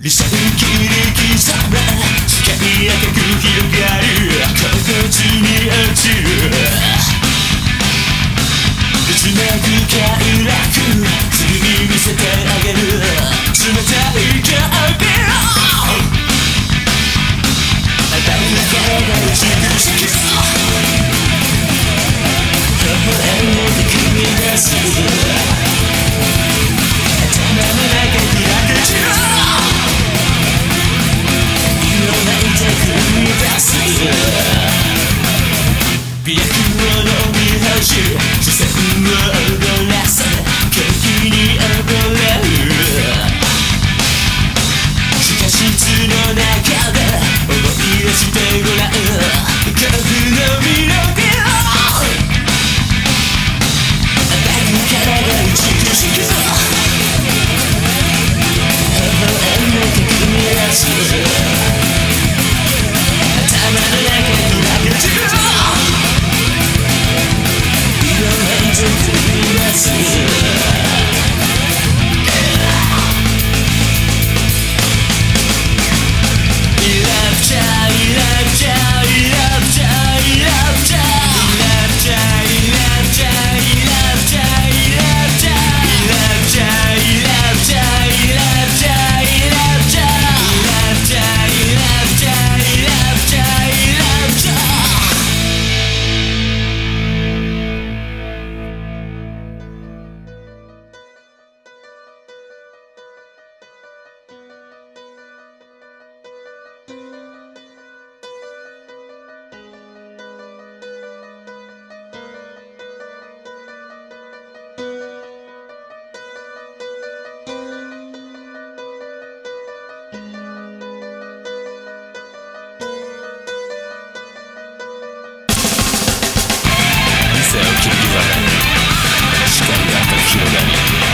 Les 5 qui les 刻み上げる広がるの見恥視線を踊らせ景気に踊ら to be messenger Scoria, Scoria, Scoria,